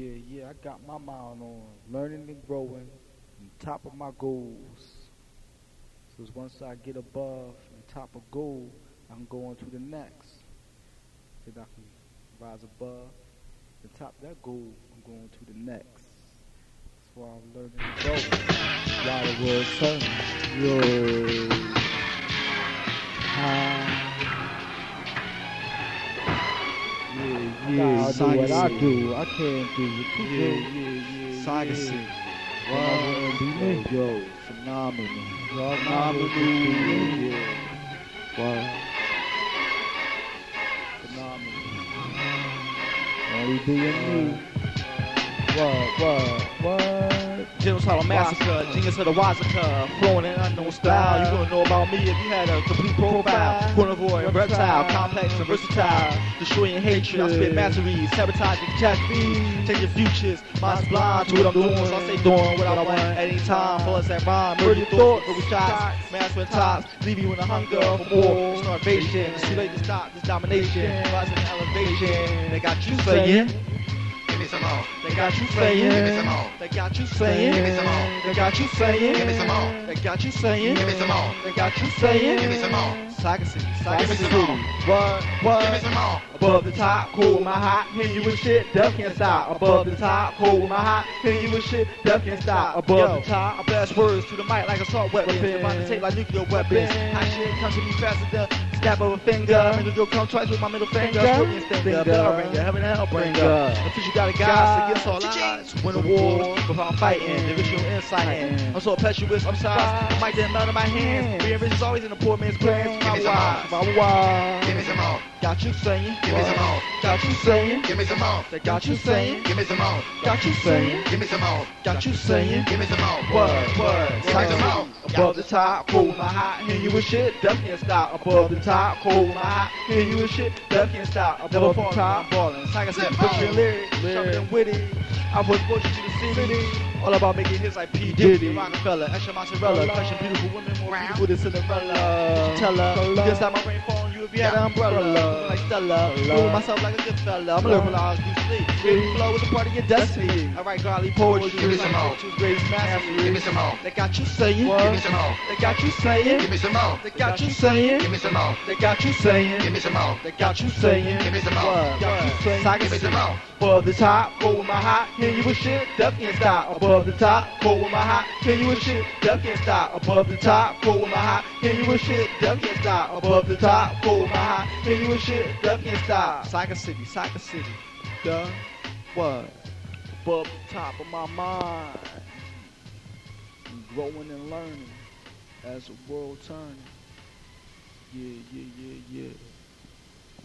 Yeah, yeah, I got my mind on learning and growing on top of my goals. So once I get above the top of goal, I'm going to the next. Then I can rise above the top of that goal, I'm going to the next. That's why I'm learning and growing. The world turning. Yo. Hi. Yeah, yeah, I do what I do. I can't do what you Yeah, do. Yeah, yeah, Saga yeah. City. What wouldn't be me? Yo, phenomenal. Phenomenal. Yeah. Wow. Phenomenal. Only being me. What, what, what? Genocidal massacre, genius of the Wazaka, flowing in unknown style. You gonna know about me if you had a complete profile. Carnivore, reptile, complex and versatile. Destroying hatred, I spit masteries, sabotaging catastrophes, changing futures. Mind's blind to what I'm doing, so I stay doing what I want at any time. Bullets that rhyme, murder your thoughts, with shots, mass with tops, leave you in a hunger for more. Starvation, it's too late to stop this domination, rising in elevation. They got you saying. Some more. They got you Give me some more. They got you saying. Give me some more. They got you saying. Give me some more. They got you saying. Give me some more. They got you saying. Give me some more. Saga City, Saga Give me City. some more. What? What? Give me some more. Above the top, cool my hot, hit you with shit, death can't stop. Above the top, cool my hot, hit you with shit, death can't stop. Above the top, I blast words to the mic like assault weapons, about to take like nuclear weapons. Hot shit comes to me faster than snap of a finger. Middle door come twice with my middle finger, scorpion stinger, bell ringer, heaven and hell bringer. Until you got a guy against all odds, win a war without fighting, division insight. I'm so impetuous, I'm sorry, mic didn't melt in my hands. Being rich is always in the poor man's plans. My why, my why. Give me some more. Got you saying, Give me some more. got you saying, Give me some more. they got you saying, Give me some more. got you saying, Give me some more. got you saying, Give me some more. word, word, Give me some more. Above the top, cool my hot, hear you with shit, death can't stop. Above the top, cool my hot, hear you with shit, death can't stop. Above the top, ballin', like I said, pushing uh, lyrics, sharper than witty. I was pushing to the city. All about making hits like P. Diddy, Rockefeller, extra mozzarella, touching beautiful women more beautiful than Cinderella. Tell her, just have my brain phone, you if you had an umbrella. Like Stella, doing myself like a good fella. I'm a I was sleep. Ready flow is a part of your destiny. I write godly poetry. Give me some more. Choose greatest mastery. Give me some more. They got you saying. Give me some more. They got you saying. Give me some more. They got you saying. Give me some more. They got you saying. Give me some more. They got you saying. Give me some more. Got you saying. Give me some more. Above the top, go with my hot, hear you with shit, death can't stop. Above the top, go with my hot, hear you with shit, death can't stop. Above the top, go with my hot, hear you with shit, death can't stop. Above the top, my hot, hear you shit, can't stop. Saga City, Saga City. Duh. What? Above the top of my mind. growing and learning as the world turning. Yeah, yeah, yeah, yeah.